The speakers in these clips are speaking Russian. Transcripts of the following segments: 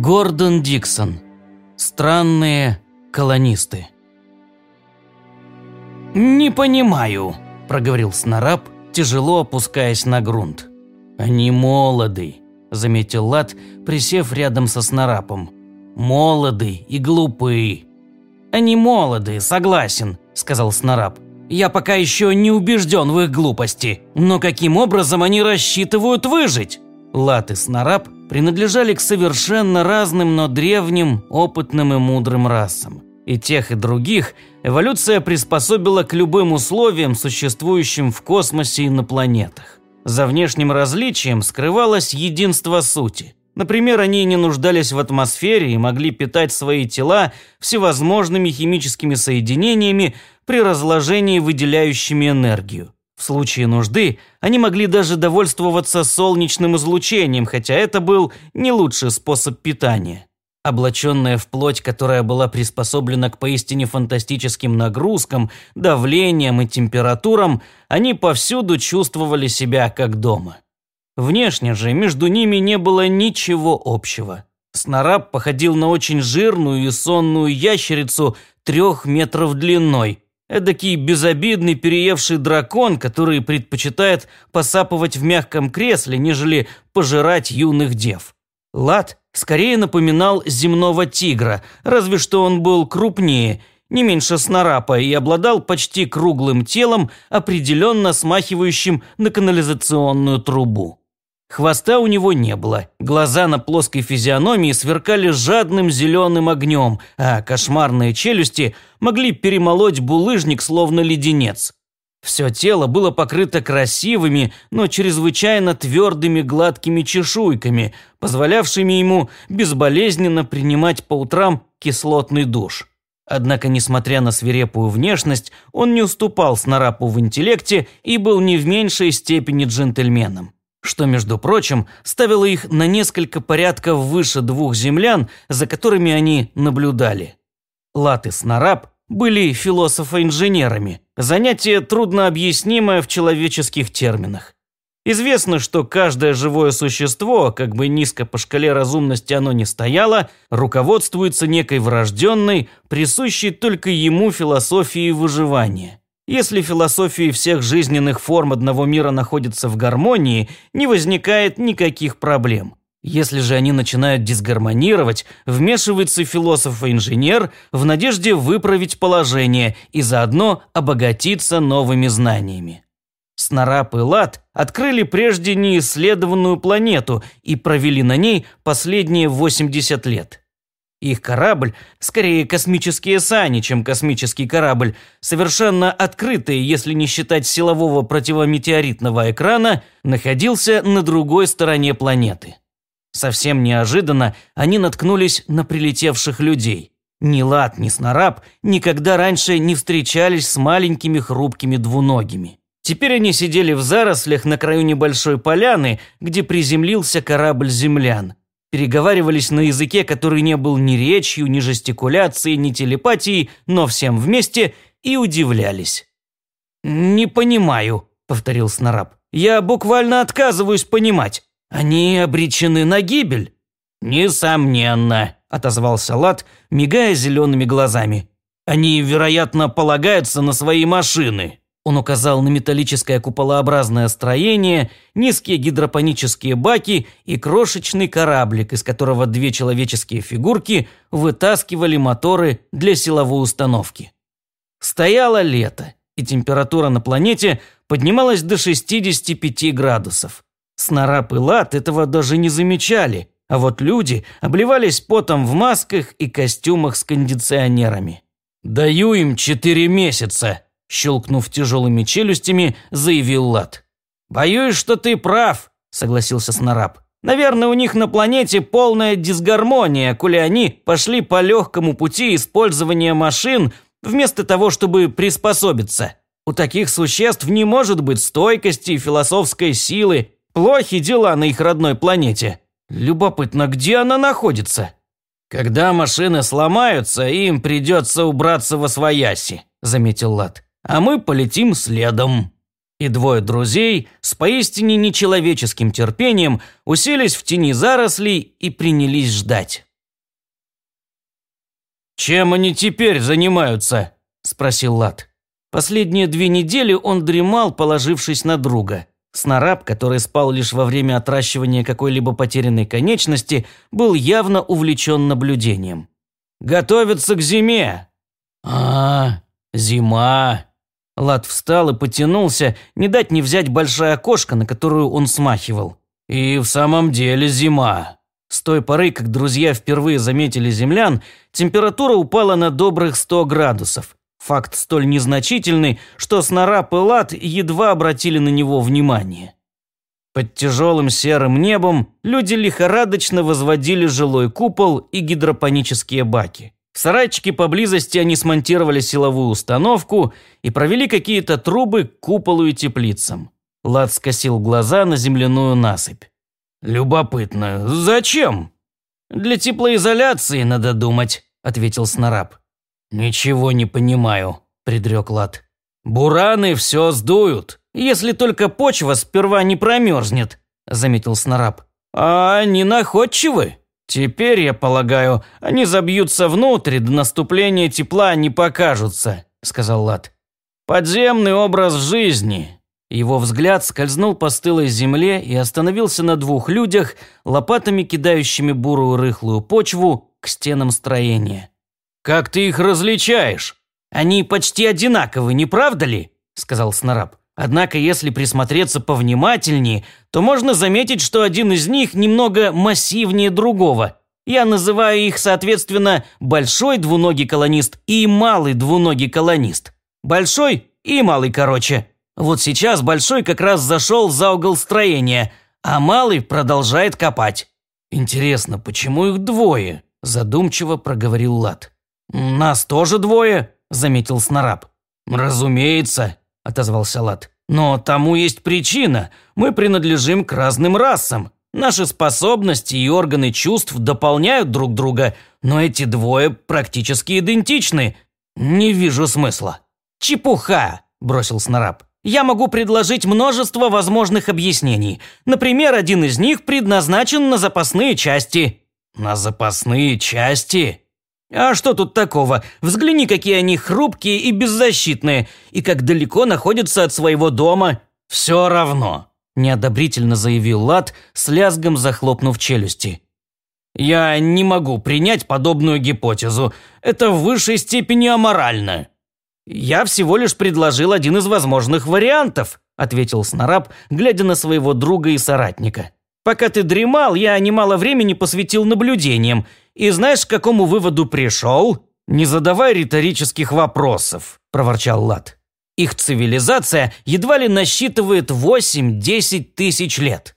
Гордон Диксон. Странные колонисты. «Не понимаю», – проговорил Снараб, тяжело опускаясь на грунт. «Они молоды», – заметил Лат, присев рядом со Снарапом. «Молоды и глупые». «Они молоды, согласен», – сказал Снарап. «Я пока еще не убежден в их глупости. Но каким образом они рассчитывают выжить?» Лат и Снарап принадлежали к совершенно разным, но древним, опытным и мудрым расам. И тех, и других эволюция приспособила к любым условиям, существующим в космосе и на планетах. За внешним различием скрывалось единство сути. Например, они не нуждались в атмосфере и могли питать свои тела всевозможными химическими соединениями при разложении, выделяющими энергию. В случае нужды они могли даже довольствоваться солнечным излучением, хотя это был не лучший способ питания. Облаченная в плоть, которая была приспособлена к поистине фантастическим нагрузкам, давлениям и температурам, они повсюду чувствовали себя как дома. Внешне же между ними не было ничего общего. Снараб походил на очень жирную и сонную ящерицу трех метров длиной, Эдакий безобидный переевший дракон, который предпочитает посапывать в мягком кресле, нежели пожирать юных дев. Лад скорее напоминал земного тигра, разве что он был крупнее, не меньше снарапа и обладал почти круглым телом, определенно смахивающим на канализационную трубу. Хвоста у него не было, глаза на плоской физиономии сверкали жадным зеленым огнем, а кошмарные челюсти могли перемолоть булыжник словно леденец. Все тело было покрыто красивыми, но чрезвычайно твердыми гладкими чешуйками, позволявшими ему безболезненно принимать по утрам кислотный душ. Однако, несмотря на свирепую внешность, он не уступал Снарапу в интеллекте и был не в меньшей степени джентльменом что, между прочим, ставило их на несколько порядков выше двух землян, за которыми они наблюдали. Лат и Снараб были философо-инженерами, занятие труднообъяснимое в человеческих терминах. Известно, что каждое живое существо, как бы низко по шкале разумности оно ни стояло, руководствуется некой врожденной, присущей только ему философией выживания. Если философии всех жизненных форм одного мира находятся в гармонии, не возникает никаких проблем. Если же они начинают дисгармонировать, вмешивается философ и инженер в надежде выправить положение и заодно обогатиться новыми знаниями. Снарап и Лад открыли прежде неисследованную планету и провели на ней последние 80 лет. Их корабль, скорее космические сани, чем космический корабль, совершенно открытый, если не считать силового противометеоритного экрана, находился на другой стороне планеты. Совсем неожиданно они наткнулись на прилетевших людей. Ни Лат, ни Снараб никогда раньше не встречались с маленькими хрупкими двуногими. Теперь они сидели в зарослях на краю небольшой поляны, где приземлился корабль землян – переговаривались на языке, который не был ни речью, ни жестикуляцией, ни телепатией, но всем вместе и удивлялись. «Не понимаю», – повторил Снараб. «Я буквально отказываюсь понимать. Они обречены на гибель». «Несомненно», – отозвался Лат, мигая зелеными глазами. «Они, вероятно, полагаются на свои машины». Он указал на металлическое куполообразное строение, низкие гидропонические баки и крошечный кораблик, из которого две человеческие фигурки вытаскивали моторы для силовой установки. Стояло лето, и температура на планете поднималась до 65 градусов. Снарап и Лат этого даже не замечали, а вот люди обливались потом в масках и костюмах с кондиционерами. «Даю им четыре месяца», Щелкнув тяжелыми челюстями, заявил Лад. «Боюсь, что ты прав», – согласился Снараб. «Наверное, у них на планете полная дисгармония, коли они пошли по легкому пути использования машин вместо того, чтобы приспособиться. У таких существ не может быть стойкости и философской силы. Плохи дела на их родной планете. Любопытно, где она находится?» «Когда машины сломаются, им придется убраться во свояси», – заметил Лад а мы полетим следом». и двое друзей с поистине нечеловеческим терпением уселись в тени зарослей и принялись ждать. «Чем они теперь занимаются?» – спросил Лат. Последние две недели он дремал, положившись на друга. Снараб, который спал лишь во время отращивания какой-либо потерянной конечности, был явно увлечен наблюдением. «Готовятся к зиме!» «А, зима!» Лад встал и потянулся, не дать не взять большая окошко, на которую он смахивал. «И в самом деле зима!» С той поры, как друзья впервые заметили землян, температура упала на добрых 100 градусов. Факт столь незначительный, что Снарап и Лад едва обратили на него внимание. Под тяжелым серым небом люди лихорадочно возводили жилой купол и гидропонические баки. В сарайчике поблизости они смонтировали силовую установку и провели какие-то трубы к куполу и теплицам. Лад скосил глаза на земляную насыпь. «Любопытно. Зачем?» «Для теплоизоляции надо думать», – ответил Снараб. «Ничего не понимаю», – предрек Лад. «Бураны все сдуют, если только почва сперва не промерзнет», – заметил Снараб. «А они находчивы. Теперь, я полагаю, они забьются внутрь, до наступления тепла не покажутся», – сказал Лад. «Подземный образ жизни». Его взгляд скользнул по стылой земле и остановился на двух людях, лопатами кидающими бурую рыхлую почву к стенам строения. «Как ты их различаешь?» «Они почти одинаковы, не правда ли?» – сказал Снараб. «Однако, если присмотреться повнимательнее, то можно заметить, что один из них немного массивнее другого. Я называю их, соответственно, большой двуногий колонист и малый двуногий колонист. Большой и малый, короче. Вот сейчас большой как раз зашел за угол строения, а малый продолжает копать». «Интересно, почему их двое?» – задумчиво проговорил Лат. «Нас тоже двое», – заметил Снараб. «Разумеется», – отозвался Лат. «Но тому есть причина. Мы принадлежим к разным расам. Наши способности и органы чувств дополняют друг друга, но эти двое практически идентичны. Не вижу смысла». «Чепуха», – бросил Снараб. «Я могу предложить множество возможных объяснений. Например, один из них предназначен на запасные части». «На запасные части?» А что тут такого? Взгляни, какие они хрупкие и беззащитные, и как далеко находятся от своего дома. Все равно, неодобрительно заявил Лат, с лязгом захлопнув челюсти. Я не могу принять подобную гипотезу. Это в высшей степени аморально. Я всего лишь предложил один из возможных вариантов, ответил Снараб, глядя на своего друга и соратника. Пока ты дремал, я немало времени посвятил наблюдениям, и знаешь, к какому выводу пришел? Не задавай риторических вопросов, проворчал Лат. Их цивилизация едва ли насчитывает 8-10 тысяч лет.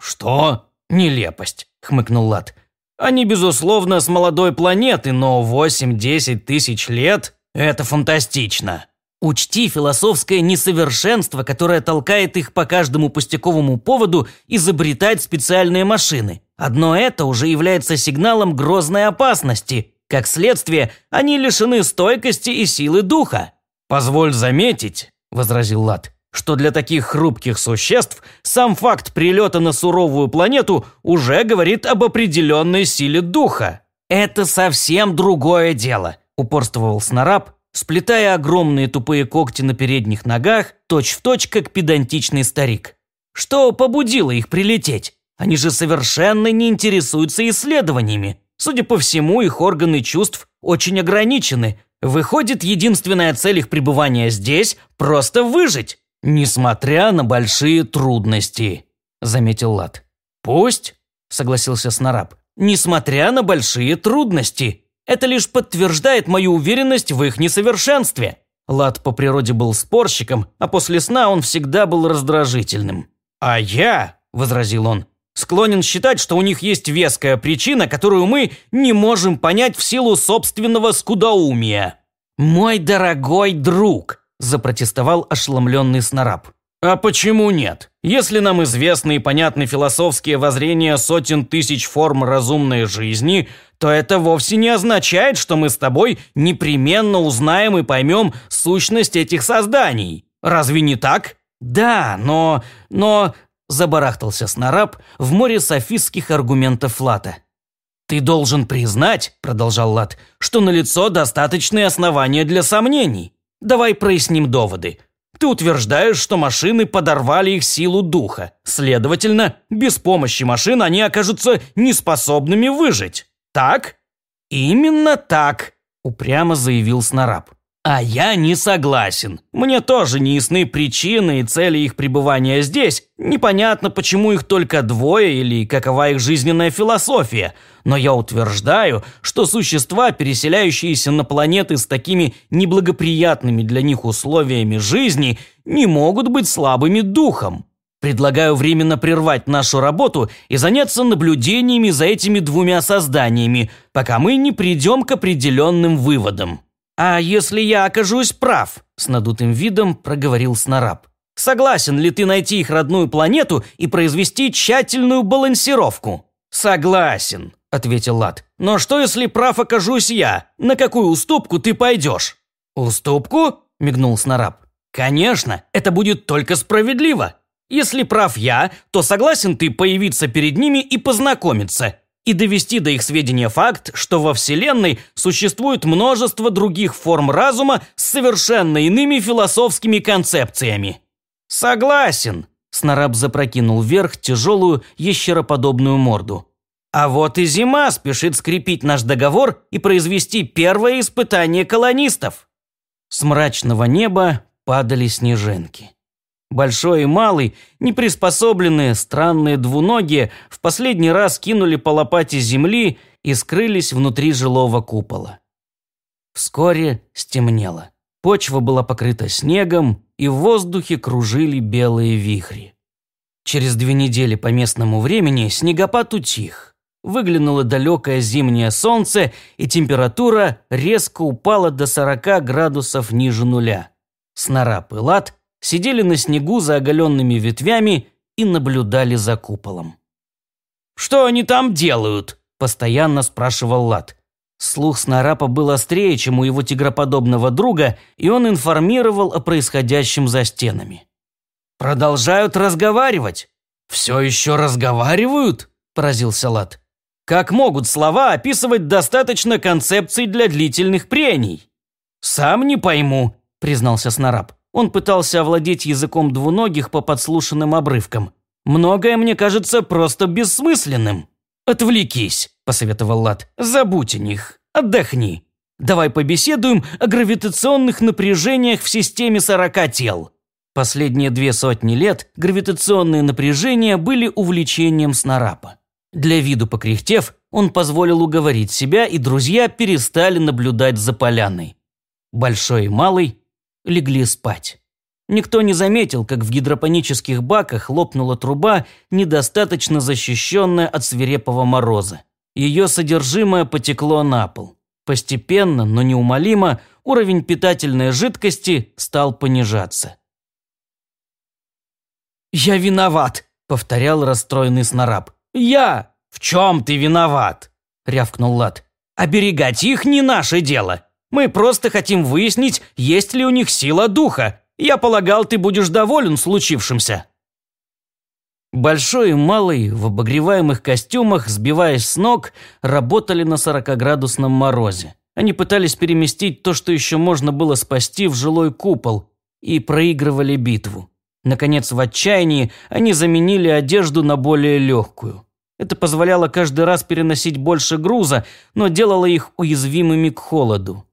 Что? Нелепость, хмыкнул Лат. Они, безусловно, с молодой планеты, но 8-10 тысяч лет – это фантастично. Учти философское несовершенство, которое толкает их по каждому пустяковому поводу изобретать специальные машины. Одно это уже является сигналом грозной опасности. Как следствие, они лишены стойкости и силы духа. «Позволь заметить», – возразил Лат, – что для таких хрупких существ сам факт прилета на суровую планету уже говорит об определенной силе духа. «Это совсем другое дело», – упорствовал Снараб, сплетая огромные тупые когти на передних ногах, точь-в-точь, точь, как педантичный старик. Что побудило их прилететь? Они же совершенно не интересуются исследованиями. Судя по всему, их органы чувств очень ограничены. Выходит, единственная цель их пребывания здесь – просто выжить, несмотря на большие трудности», – заметил Лат. «Пусть», – согласился Снараб, – «несмотря на большие трудности. Это лишь подтверждает мою уверенность в их несовершенстве». Лат по природе был спорщиком, а после сна он всегда был раздражительным. «А я», – возразил он, Склонен считать, что у них есть веская причина, которую мы не можем понять в силу собственного скудоумия. «Мой дорогой друг», – запротестовал ошеломленный снараб. А почему нет? Если нам известны и понятны философские воззрения сотен тысяч форм разумной жизни, то это вовсе не означает, что мы с тобой непременно узнаем и поймем сущность этих созданий. Разве не так? Да, но... но... Забарахтался Снараб в море софистских аргументов Лата. «Ты должен признать, — продолжал Лат, — что налицо достаточные основания для сомнений. Давай проясним доводы. Ты утверждаешь, что машины подорвали их силу духа. Следовательно, без помощи машин они окажутся неспособными выжить. Так? Именно так, упрямо заявил Снараб. А я не согласен. Мне тоже не ясны причины и цели их пребывания здесь. Непонятно, почему их только двое или какова их жизненная философия. Но я утверждаю, что существа, переселяющиеся на планеты с такими неблагоприятными для них условиями жизни, не могут быть слабыми духом. Предлагаю временно прервать нашу работу и заняться наблюдениями за этими двумя созданиями, пока мы не придем к определенным выводам. «А если я окажусь прав?» – с надутым видом проговорил Снараб. «Согласен ли ты найти их родную планету и произвести тщательную балансировку?» «Согласен», – ответил Лад. «Но что, если прав окажусь я? На какую уступку ты пойдешь?» «Уступку?» – мигнул Снараб. «Конечно, это будет только справедливо. Если прав я, то согласен ты появиться перед ними и познакомиться, и довести до их сведения факт, что во Вселенной существует множество других форм разума с совершенно иными философскими концепциями. «Согласен», – Снараб запрокинул вверх тяжелую, ящероподобную морду. «А вот и зима спешит скрепить наш договор и произвести первое испытание колонистов». С мрачного неба падали снежинки. Большой и малый, неприспособленные, странные двуногие в последний раз кинули по лопате земли и скрылись внутри жилого купола. Вскоре стемнело. Почва была покрыта снегом, и в воздухе кружили белые вихри. Через две недели по местному времени снегопад утих. Выглянуло далекое зимнее солнце, и температура резко упала до 40 градусов ниже нуля. Снарап и лад сидели на снегу за оголенными ветвями и наблюдали за куполом. «Что они там делают?» – постоянно спрашивал Лад. Слух Снарапа был острее, чем у его тигроподобного друга, и он информировал о происходящем за стенами. «Продолжают разговаривать». «Все еще разговаривают?» – поразился Лад. «Как могут слова описывать достаточно концепций для длительных прений?» «Сам не пойму», – признался Снарап. Он пытался овладеть языком двуногих по подслушанным обрывкам. «Многое мне кажется просто бессмысленным». «Отвлекись», – посоветовал Лад. «Забудь о них. Отдохни. Давай побеседуем о гравитационных напряжениях в системе сорока тел». Последние две сотни лет гравитационные напряжения были увлечением Снарапа. Для виду покряхтев, он позволил уговорить себя, и друзья перестали наблюдать за поляной. Большой и малый легли спать. Никто не заметил, как в гидропонических баках лопнула труба, недостаточно защищенная от свирепого мороза. Ее содержимое потекло на пол. Постепенно, но неумолимо, уровень питательной жидкости стал понижаться. «Я виноват», — повторял расстроенный снараб. «Я! В чем ты виноват?» — рявкнул Лад. «Оберегать их не наше дело. Мы просто хотим выяснить, есть ли у них сила духа. Я полагал, ты будешь доволен случившимся». Большой и малый в обогреваемых костюмах, сбиваясь с ног, работали на 40-градусном морозе. Они пытались переместить то, что еще можно было спасти в жилой купол, и проигрывали битву. Наконец, в отчаянии они заменили одежду на более легкую. Это позволяло каждый раз переносить больше груза, но делало их уязвимыми к холоду.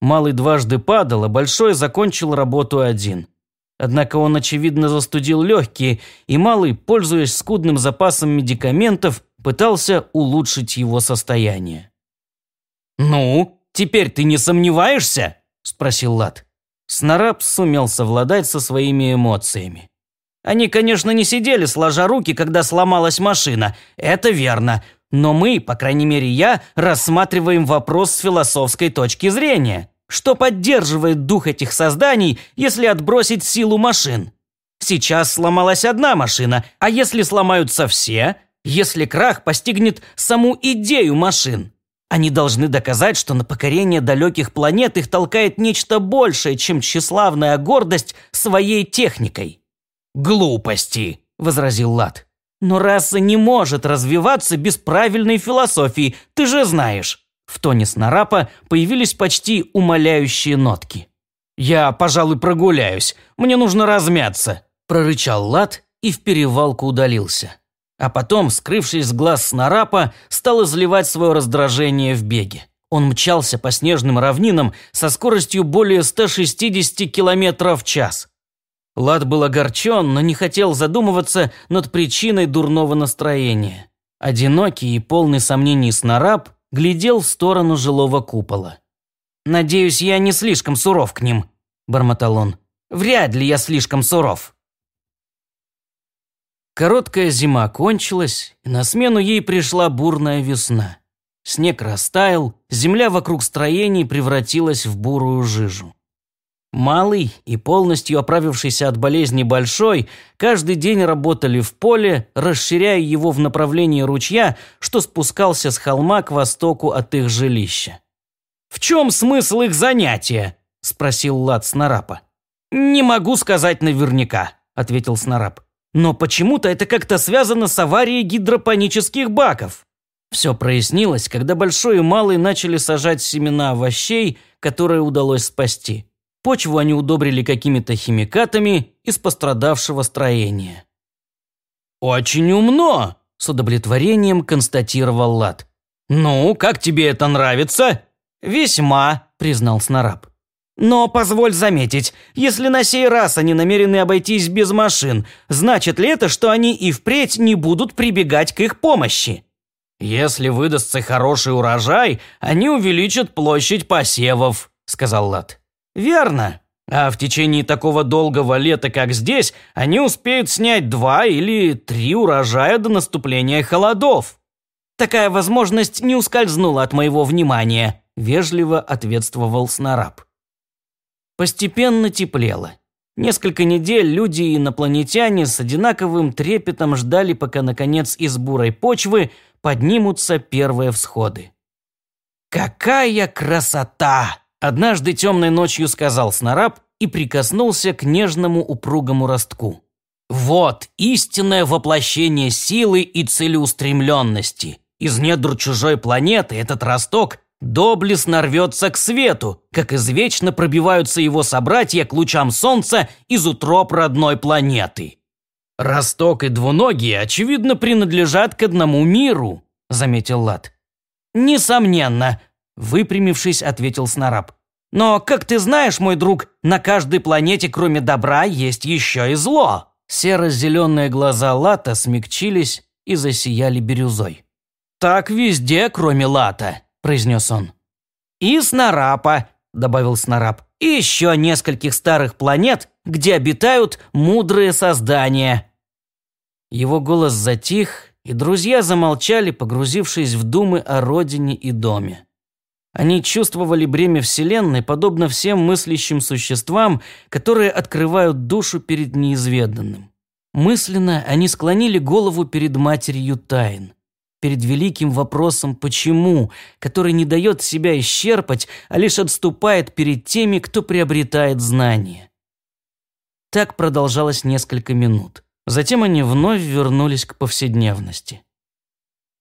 Малый дважды падал, а Большой закончил работу один. Однако он, очевидно, застудил легкие, и Малый, пользуясь скудным запасом медикаментов, пытался улучшить его состояние. «Ну, теперь ты не сомневаешься?» – спросил Лад. Снараб сумел совладать со своими эмоциями. Они, конечно, не сидели сложа руки, когда сломалась машина, это верно, но мы, по крайней мере я, рассматриваем вопрос с философской точки зрения. Что поддерживает дух этих созданий, если отбросить силу машин? Сейчас сломалась одна машина, а если сломаются все? Если крах постигнет саму идею машин? Они должны доказать, что на покорение далеких планет их толкает нечто большее, чем тщеславная гордость своей техникой. «Глупости», – возразил Лат. «Но раса не может развиваться без правильной философии, ты же знаешь». В тоне Снарапа появились почти умоляющие нотки. «Я, пожалуй, прогуляюсь. Мне нужно размяться», – прорычал Лат и в перевалку удалился. А потом, скрывшись с глаз Снарапа, стал изливать свое раздражение в беге. Он мчался по снежным равнинам со скоростью более 160 км в час. Лад был огорчен, но не хотел задумываться над причиной дурного настроения. Одинокий и полный сомнений снараб глядел в сторону жилого купола. «Надеюсь, я не слишком суров к ним», – бормотал он. «Вряд ли я слишком суров». Короткая зима кончилась, и на смену ей пришла бурная весна. Снег растаял, земля вокруг строений превратилась в бурую жижу. Малый и полностью оправившийся от болезни Большой каждый день работали в поле, расширяя его в направлении ручья, что спускался с холма к востоку от их жилища. «В чем смысл их занятия?» – спросил Лад Снарапа. «Не могу сказать наверняка», – ответил Снарап. «Но почему-то это как-то связано с аварией гидропонических баков». Все прояснилось, когда Большой и Малый начали сажать семена овощей, которые удалось спасти. Почву они удобрили какими-то химикатами из пострадавшего строения. «Очень умно!» – с удовлетворением констатировал Лад. «Ну, как тебе это нравится?» «Весьма», – признал Снараб. «Но позволь заметить, если на сей раз они намерены обойтись без машин, значит ли это, что они и впредь не будут прибегать к их помощи?» «Если выдастся хороший урожай, они увеличат площадь посевов», – сказал Лад. «Верно. А в течение такого долгого лета, как здесь, они успеют снять два или три урожая до наступления холодов». «Такая возможность не ускользнула от моего внимания», – вежливо ответствовал Снараб. Постепенно теплело. Несколько недель люди и инопланетяне с одинаковым трепетом ждали, пока, наконец, из бурой почвы поднимутся первые всходы. «Какая красота!» Однажды темной ночью сказал Снараб и прикоснулся к нежному упругому ростку. «Вот истинное воплощение силы и целеустремленности. Из недр чужой планеты этот росток доблестно рвется к свету, как извечно пробиваются его собратья к лучам солнца из утроб родной планеты». «Росток и двуногие, очевидно, принадлежат к одному миру», – заметил Лад. «Несомненно», Выпрямившись, ответил Снараб. «Но, как ты знаешь, мой друг, на каждой планете, кроме добра, есть еще и зло». Серо-зеленые глаза Лата смягчились и засияли бирюзой. «Так везде, кроме Лата», – произнес он. «И Снарапа», – добавил Снарап, – «и еще нескольких старых планет, где обитают мудрые создания». Его голос затих, и друзья замолчали, погрузившись в думы о родине и доме. Они чувствовали бремя Вселенной, подобно всем мыслящим существам, которые открывают душу перед неизведанным. Мысленно они склонили голову перед матерью тайн, перед великим вопросом «почему?», который не дает себя исчерпать, а лишь отступает перед теми, кто приобретает знания. Так продолжалось несколько минут. Затем они вновь вернулись к повседневности.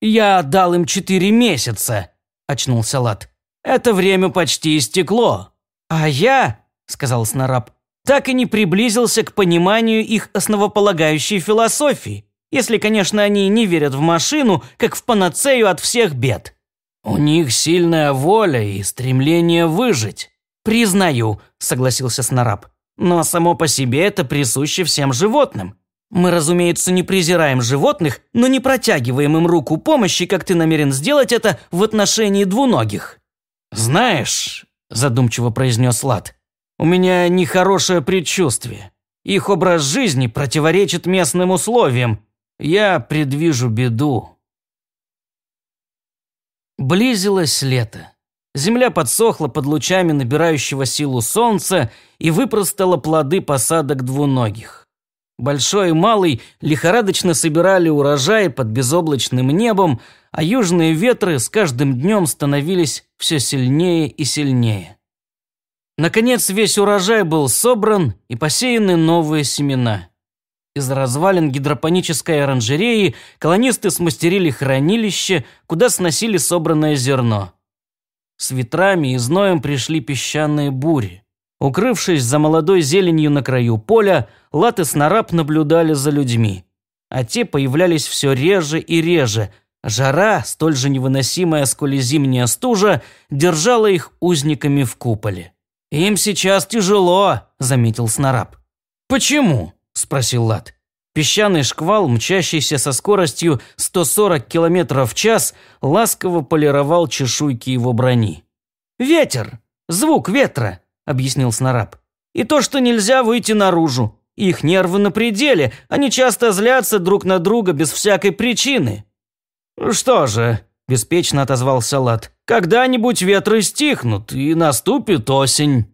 «Я дал им четыре месяца», – очнулся Лат. Это время почти истекло. А я, сказал Снараб, так и не приблизился к пониманию их основополагающей философии, если, конечно, они не верят в машину, как в панацею от всех бед. У них сильная воля и стремление выжить. Признаю, согласился Снараб. Но само по себе это присуще всем животным. Мы, разумеется, не презираем животных, но не протягиваем им руку помощи, как ты намерен сделать это в отношении двуногих. «Знаешь», – задумчиво произнес Лад, – «у меня нехорошее предчувствие. Их образ жизни противоречит местным условиям. Я предвижу беду». Близилось лето. Земля подсохла под лучами набирающего силу солнца и выпростала плоды посадок двуногих. Большой и малый лихорадочно собирали урожай под безоблачным небом, а южные ветры с каждым днем становились все сильнее и сильнее. Наконец весь урожай был собран и посеяны новые семена. Из развалин гидропонической оранжереи колонисты смастерили хранилище, куда сносили собранное зерно. С ветрами и зноем пришли песчаные бури. Укрывшись за молодой зеленью на краю поля, Лат и Снараб наблюдали за людьми. А те появлялись все реже и реже. Жара, столь же невыносимая, сколь и зимняя стужа, держала их узниками в куполе. «Им сейчас тяжело», – заметил Снараб. «Почему?» – спросил Лат. Песчаный шквал, мчащийся со скоростью 140 км в час, ласково полировал чешуйки его брони. «Ветер! Звук ветра!» – объяснил Снараб. «И то, что нельзя выйти наружу. Их нервы на пределе, они часто злятся друг на друга без всякой причины». «Что же», – беспечно отозвался Лат, – «когда-нибудь ветры стихнут, и наступит осень».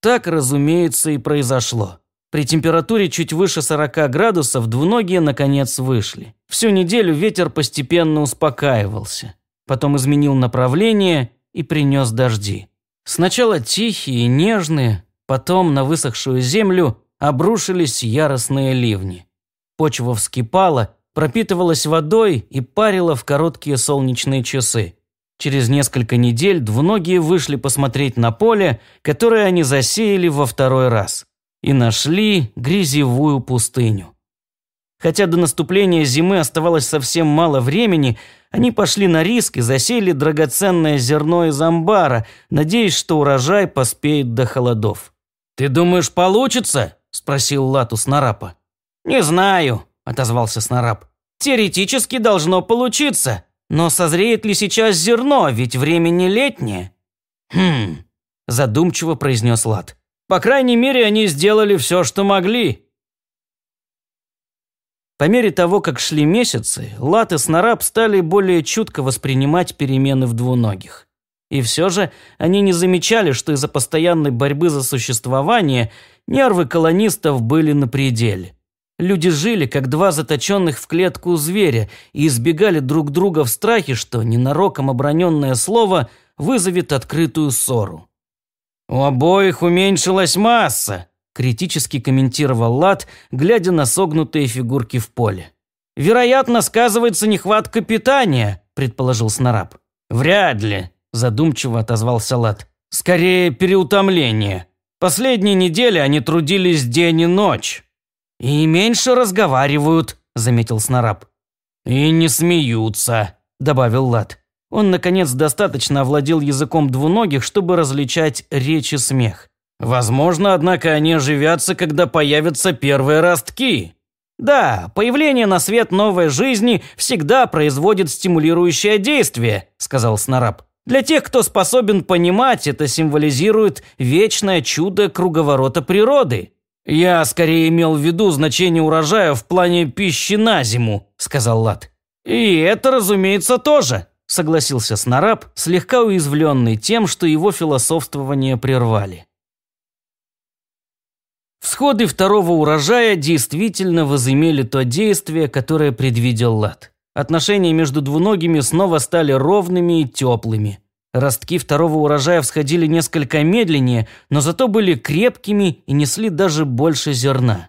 Так, разумеется, и произошло. При температуре чуть выше 40 градусов двуногие наконец вышли. Всю неделю ветер постепенно успокаивался. Потом изменил направление и принес дожди. Сначала тихие и нежные, потом на высохшую землю обрушились яростные ливни. Почва вскипала, пропитывалась водой и парила в короткие солнечные часы. Через несколько недель двуногие вышли посмотреть на поле, которое они засеяли во второй раз и нашли грязевую пустыню. Хотя до наступления зимы оставалось совсем мало времени, они пошли на риск и засеяли драгоценное зерно из амбара, надеясь, что урожай поспеет до холодов. «Ты думаешь, получится?» – спросил Лату Снарапа. «Не знаю», – отозвался Снарап. «Теоретически должно получиться, но созреет ли сейчас зерно, ведь время не летнее?» «Хм», – задумчиво произнес Лат. По крайней мере, они сделали все, что могли. По мере того, как шли месяцы, Лат и Снараб стали более чутко воспринимать перемены в двуногих. И все же они не замечали, что из-за постоянной борьбы за существование нервы колонистов были на пределе. Люди жили, как два заточенных в клетку зверя, и избегали друг друга в страхе, что ненароком оброненное слово вызовет открытую ссору. «У обоих уменьшилась масса», – критически комментировал Лат, глядя на согнутые фигурки в поле. «Вероятно, сказывается нехватка питания», – предположил Снараб. «Вряд ли», – задумчиво отозвался Лат. «Скорее, переутомление. Последние недели они трудились день и ночь». «И меньше разговаривают», – заметил Снараб. «И не смеются», – добавил Лат. Он, наконец, достаточно овладел языком двуногих, чтобы различать речь и смех. Возможно, однако, они оживятся, когда появятся первые ростки. Да, появление на свет новой жизни всегда производит стимулирующее действие, сказал Снараб. Для тех, кто способен понимать, это символизирует вечное чудо круговорота природы. «Я скорее имел в виду значение урожая в плане пищи на зиму», – сказал Лат. «И это, разумеется, тоже согласился Снараб, слегка уязвленный тем, что его философствование прервали. Всходы второго урожая действительно возымели то действие, которое предвидел Лад. Отношения между двуногими снова стали ровными и теплыми. Ростки второго урожая всходили несколько медленнее, но зато были крепкими и несли даже больше зерна.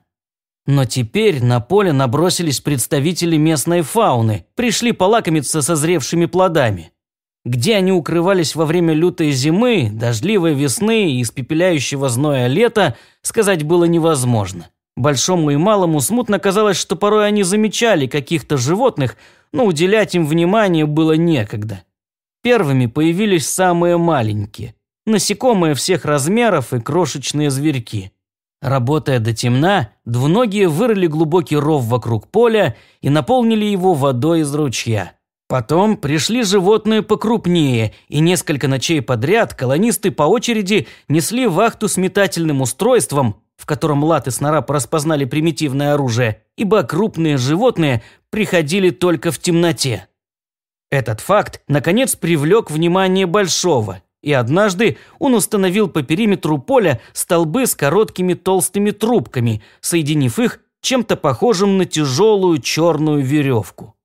Но теперь на поле набросились представители местной фауны, пришли полакомиться созревшими плодами. Где они укрывались во время лютой зимы, дождливой весны и испепеляющего зноя лета, сказать было невозможно. Большому и малому смутно казалось, что порой они замечали каких-то животных, но уделять им внимание было некогда. Первыми появились самые маленькие. Насекомые всех размеров и крошечные зверьки. Работая до темна, двуногие вырыли глубокий ров вокруг поля и наполнили его водой из ручья. Потом пришли животные покрупнее, и несколько ночей подряд колонисты по очереди несли вахту с метательным устройством, в котором латы снараб распознали примитивное оружие, ибо крупные животные приходили только в темноте. Этот факт, наконец, привлек внимание Большого, и однажды он установил по периметру поля столбы с короткими толстыми трубками, соединив их чем-то похожим на тяжелую черную веревку.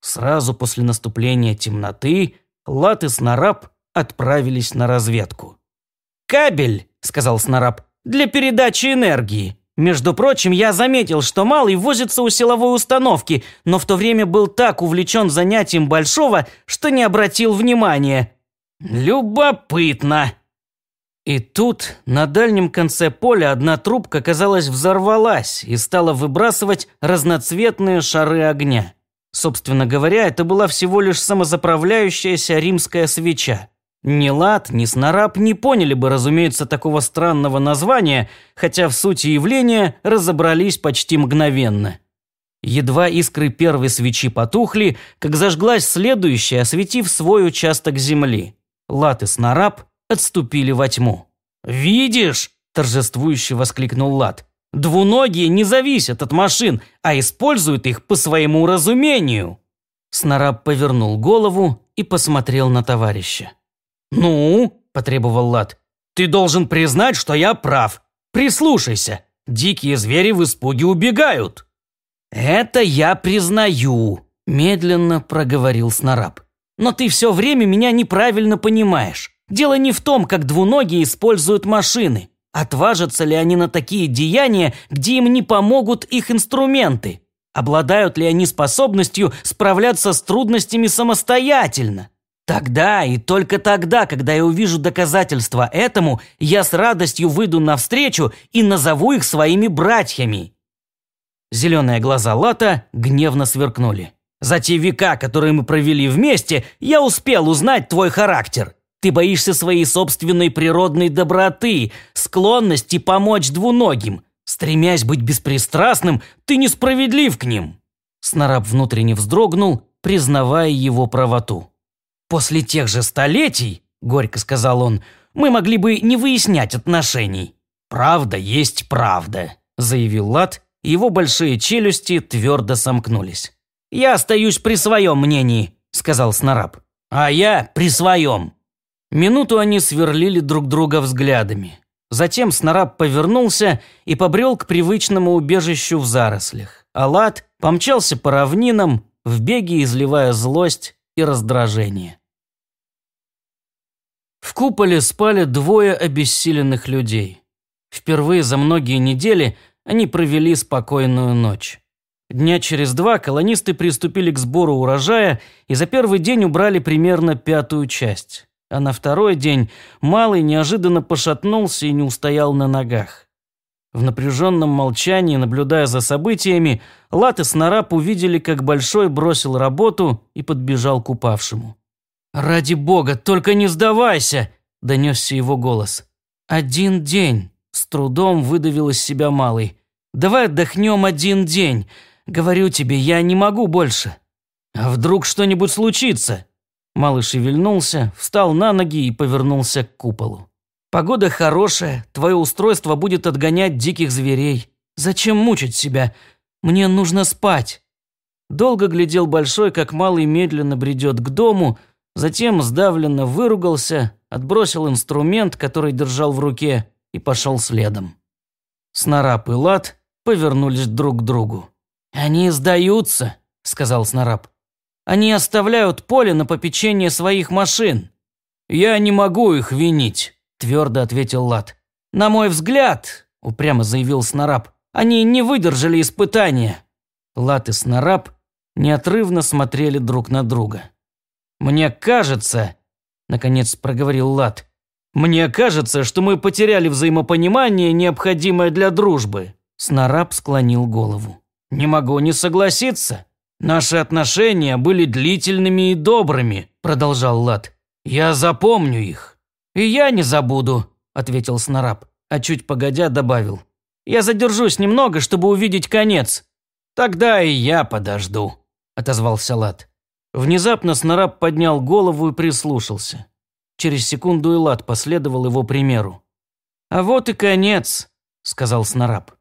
Сразу после наступления темноты Лат и Снараб отправились на разведку. «Кабель», — сказал Снараб, — «для передачи энергии. Между прочим, я заметил, что Малый возится у силовой установки, но в то время был так увлечен занятием Большого, что не обратил внимания. Любопытно. И тут на дальнем конце поля одна трубка, казалось, взорвалась и стала выбрасывать разноцветные шары огня. Собственно говоря, это была всего лишь самозаправляющаяся римская свеча. Ни Лад, ни Снараб не поняли бы, разумеется, такого странного названия, хотя в сути явления разобрались почти мгновенно. Едва искры первой свечи потухли, как зажглась следующая, осветив свой участок земли. Лад и Снараб отступили во тьму. «Видишь?» – торжествующе воскликнул Лад. «Двуногие не зависят от машин, а используют их по своему разумению». Снараб повернул голову и посмотрел на товарища. «Ну?» – потребовал Лад. «Ты должен признать, что я прав. Прислушайся. Дикие звери в испуге убегают». «Это я признаю», – медленно проговорил Снараб. «Но ты все время меня неправильно понимаешь. Дело не в том, как двуногие используют машины. Отважатся ли они на такие деяния, где им не помогут их инструменты? Обладают ли они способностью справляться с трудностями самостоятельно? Тогда и только тогда, когда я увижу доказательства этому, я с радостью выйду навстречу и назову их своими братьями. Зеленые глаза Лата гневно сверкнули. За те века, которые мы провели вместе, я успел узнать твой характер. Ты боишься своей собственной природной доброты, склонности помочь двуногим. Стремясь быть беспристрастным, ты несправедлив к ним. Снараб внутренне вздрогнул, признавая его правоту. «После тех же столетий, — горько сказал он, — мы могли бы не выяснять отношений». «Правда есть правда», — заявил Лат, и его большие челюсти твердо сомкнулись. «Я остаюсь при своем мнении», — сказал Снараб. «А я при своем». Минуту они сверлили друг друга взглядами. Затем Снараб повернулся и побрел к привычному убежищу в зарослях. Алат помчался по равнинам, в беге изливая злость и раздражение. В куполе спали двое обессиленных людей. Впервые за многие недели они провели спокойную ночь. Дня через два колонисты приступили к сбору урожая и за первый день убрали примерно пятую часть. А на второй день Малый неожиданно пошатнулся и не устоял на ногах. В напряженном молчании, наблюдая за событиями, Лат и Снарап увидели, как Большой бросил работу и подбежал к упавшему. «Ради бога, только не сдавайся!» – донесся его голос. «Один день!» – с трудом выдавил из себя малый. «Давай отдохнем один день. Говорю тебе, я не могу больше. А вдруг что-нибудь случится?» Малый шевельнулся, встал на ноги и повернулся к куполу. «Погода хорошая, твое устройство будет отгонять диких зверей. Зачем мучить себя? Мне нужно спать». Долго глядел Большой, как Малый медленно бредет к дому, Затем сдавленно выругался, отбросил инструмент, который держал в руке, и пошел следом. Снараб и Лад повернулись друг к другу. «Они сдаются», — сказал Снараб. «Они оставляют поле на попечение своих машин». «Я не могу их винить», — твердо ответил Лад. «На мой взгляд», — упрямо заявил Снараб, «они не выдержали испытания». Лад и Снараб неотрывно смотрели друг на друга. «Мне кажется», – наконец проговорил Лат, – «мне кажется, что мы потеряли взаимопонимание, необходимое для дружбы». Снараб склонил голову. «Не могу не согласиться. Наши отношения были длительными и добрыми», – продолжал Лат. «Я запомню их». «И я не забуду», – ответил Снараб, а чуть погодя добавил. «Я задержусь немного, чтобы увидеть конец». «Тогда и я подожду», – отозвался Лат. Внезапно Снараб поднял голову и прислушался. Через секунду Элат последовал его примеру. «А вот и конец», — сказал Снараб.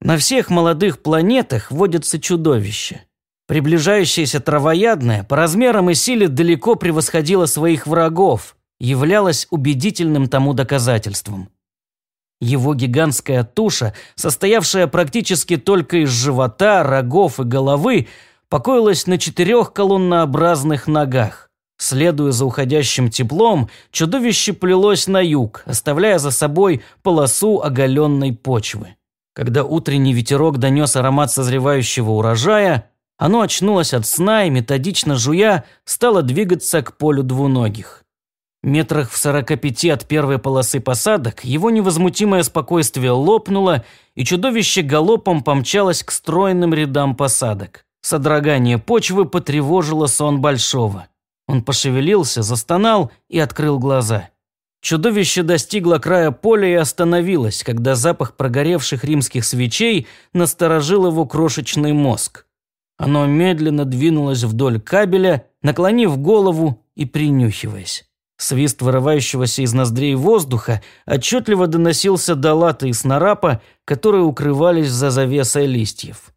На всех молодых планетах водятся чудовища. Приближающаяся травоядная по размерам и силе далеко превосходила своих врагов, являлась убедительным тому доказательством. Его гигантская туша, состоявшая практически только из живота, рогов и головы, покоилась на четырех колоннообразных ногах. Следуя за уходящим теплом, чудовище плелось на юг, оставляя за собой полосу оголенной почвы. Когда утренний ветерок донес аромат созревающего урожая, оно очнулось от сна и, методично жуя, стало двигаться к полю двуногих. Метрах в сорока пяти от первой полосы посадок его невозмутимое спокойствие лопнуло, и чудовище галопом помчалось к стройным рядам посадок. Содрогание почвы потревожило сон Большого. Он пошевелился, застонал и открыл глаза. Чудовище достигло края поля и остановилось, когда запах прогоревших римских свечей насторожил его крошечный мозг. Оно медленно двинулось вдоль кабеля, наклонив голову и принюхиваясь. Свист вырывающегося из ноздрей воздуха отчетливо доносился до латы и снарапа, которые укрывались за завесой листьев.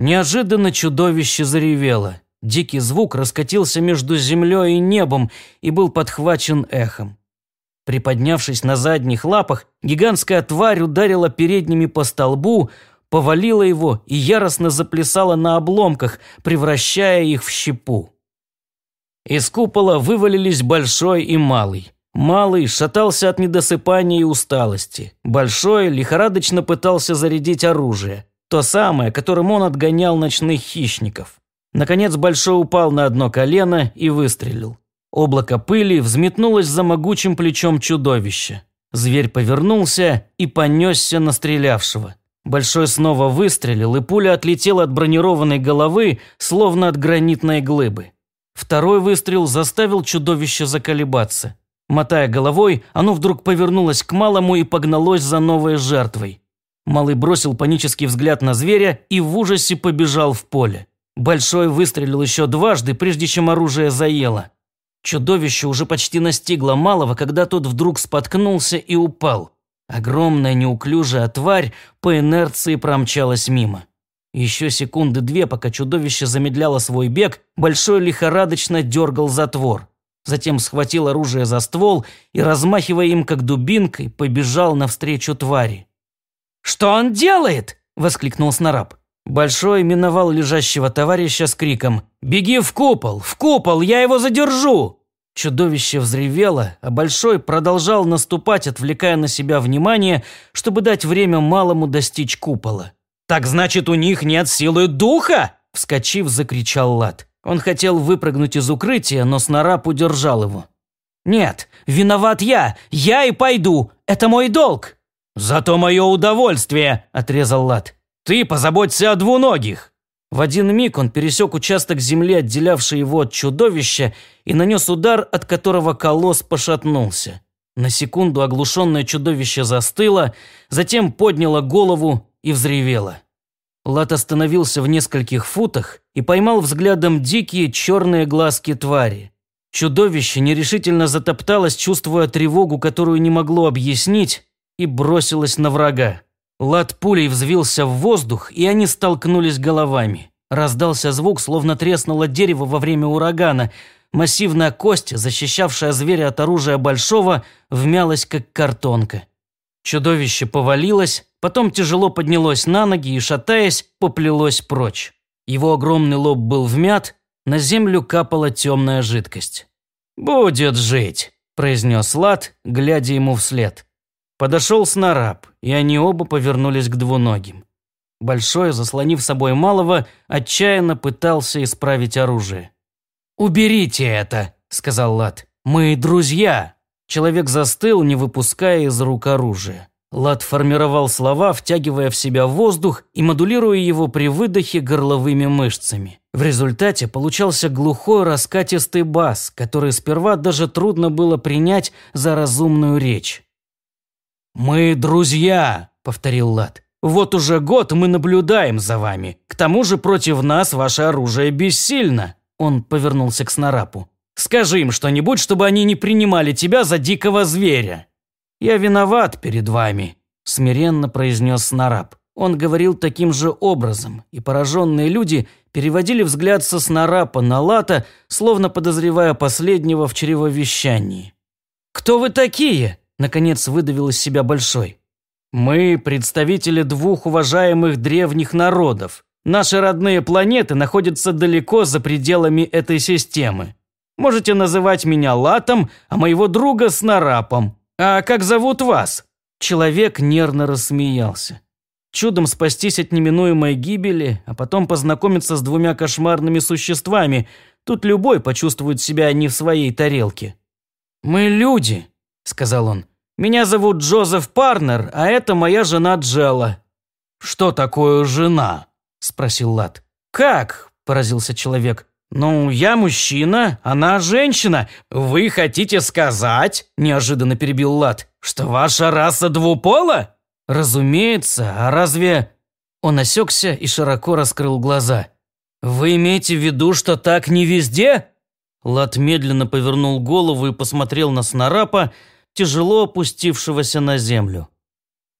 Неожиданно чудовище заревело. Дикий звук раскатился между землей и небом и был подхвачен эхом. Приподнявшись на задних лапах, гигантская тварь ударила передними по столбу, повалила его и яростно заплясала на обломках, превращая их в щепу. Из купола вывалились большой и малый. Малый шатался от недосыпания и усталости. Большой лихорадочно пытался зарядить оружие. То самое, которым он отгонял ночных хищников. Наконец Большой упал на одно колено и выстрелил. Облако пыли взметнулось за могучим плечом чудовища. Зверь повернулся и понесся на стрелявшего. Большой снова выстрелил, и пуля отлетела от бронированной головы, словно от гранитной глыбы. Второй выстрел заставил чудовище заколебаться. Мотая головой, оно вдруг повернулось к малому и погналось за новой жертвой. Малый бросил панический взгляд на зверя и в ужасе побежал в поле. Большой выстрелил еще дважды, прежде чем оружие заело. Чудовище уже почти настигло малого, когда тот вдруг споткнулся и упал. Огромная неуклюжая тварь по инерции промчалась мимо. Еще секунды две, пока чудовище замедляло свой бег, Большой лихорадочно дергал затвор. Затем схватил оружие за ствол и, размахивая им как дубинкой, побежал навстречу твари. «Что он делает?» – воскликнул Снараб. Большой миновал лежащего товарища с криком «Беги в купол! В купол! Я его задержу!» Чудовище взревело, а Большой продолжал наступать, отвлекая на себя внимание, чтобы дать время малому достичь купола. «Так значит, у них нет силы духа?» Вскочив, закричал Лад. Он хотел выпрыгнуть из укрытия, но Снарап удержал его. «Нет, виноват я! Я и пойду! Это мой долг!» «Зато мое удовольствие!» – отрезал Лад. «Ты позаботься о двуногих!» В один миг он пересек участок земли, отделявший его от чудовища, и нанес удар, от которого колосс пошатнулся. На секунду оглушенное чудовище застыло, затем подняло голову и взревело. Лат остановился в нескольких футах и поймал взглядом дикие черные глазки твари. Чудовище нерешительно затопталось, чувствуя тревогу, которую не могло объяснить, и бросилось на врага. Лат пулей взвился в воздух, и они столкнулись головами. Раздался звук, словно треснуло дерево во время урагана. Массивная кость, защищавшая зверя от оружия большого, вмялась, как картонка. Чудовище повалилось, потом тяжело поднялось на ноги и, шатаясь, поплелось прочь. Его огромный лоб был вмят, на землю капала темная жидкость. «Будет жить», – произнес Лад, глядя ему вслед. Подошел снараб, и они оба повернулись к двуногим. Большой, заслонив собой малого, отчаянно пытался исправить оружие. «Уберите это», – сказал Лад. «Мы друзья». Человек застыл, не выпуская из рук оружия. Лад формировал слова, втягивая в себя воздух и модулируя его при выдохе горловыми мышцами. В результате получался глухой раскатистый бас, который сперва даже трудно было принять за разумную речь. «Мы друзья», – повторил Лад. «Вот уже год мы наблюдаем за вами. К тому же против нас ваше оружие бессильно». Он повернулся к Снарапу. Скажи им что-нибудь, чтобы они не принимали тебя за дикого зверя». «Я виноват перед вами», – смиренно произнес Снараб. Он говорил таким же образом, и пораженные люди переводили взгляд со Снарапа на Лата, словно подозревая последнего в чревовещании. «Кто вы такие?» – наконец выдавил из себя Большой. «Мы – представители двух уважаемых древних народов. Наши родные планеты находятся далеко за пределами этой системы. Можете называть меня Латом, а моего друга Снарапом. А как зовут вас?» Человек нервно рассмеялся. Чудом спастись от неминуемой гибели, а потом познакомиться с двумя кошмарными существами. Тут любой почувствует себя не в своей тарелке. «Мы люди», – сказал он. «Меня зовут Джозеф Парнер, а это моя жена Джелла». «Что такое жена?» – спросил Лат. «Как?» – поразился человек. «Ну, я мужчина, она женщина. Вы хотите сказать?» – неожиданно перебил Лат. «Что ваша раса двупола?» «Разумеется, а разве...» Он осекся и широко раскрыл глаза. «Вы имеете в виду, что так не везде?» Лат медленно повернул голову и посмотрел на Снарапа, тяжело опустившегося на землю.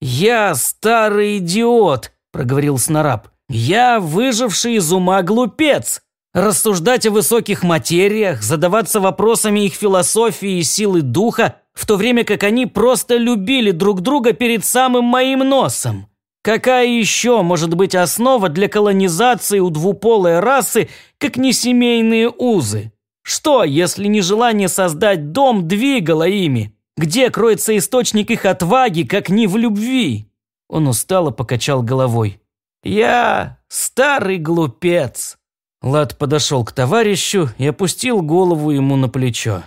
«Я старый идиот», – проговорил Снарап. «Я выживший из ума глупец. Рассуждать о высоких материях, задаваться вопросами их философии и силы духа в то время как они просто любили друг друга перед самым моим носом. Какая еще может быть основа для колонизации у двуполой расы, как не семейные узы? Что, если не желание создать дом двигало ими? Где кроется источник их отваги, как не в любви? Он устало покачал головой. «Я старый глупец». Лад подошел к товарищу и опустил голову ему на плечо.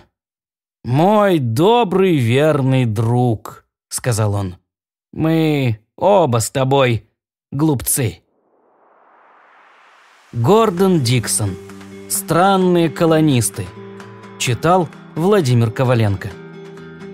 «Мой добрый верный друг», — сказал он. «Мы оба с тобой глупцы». Гордон Диксон. Странные колонисты. Читал Владимир Коваленко.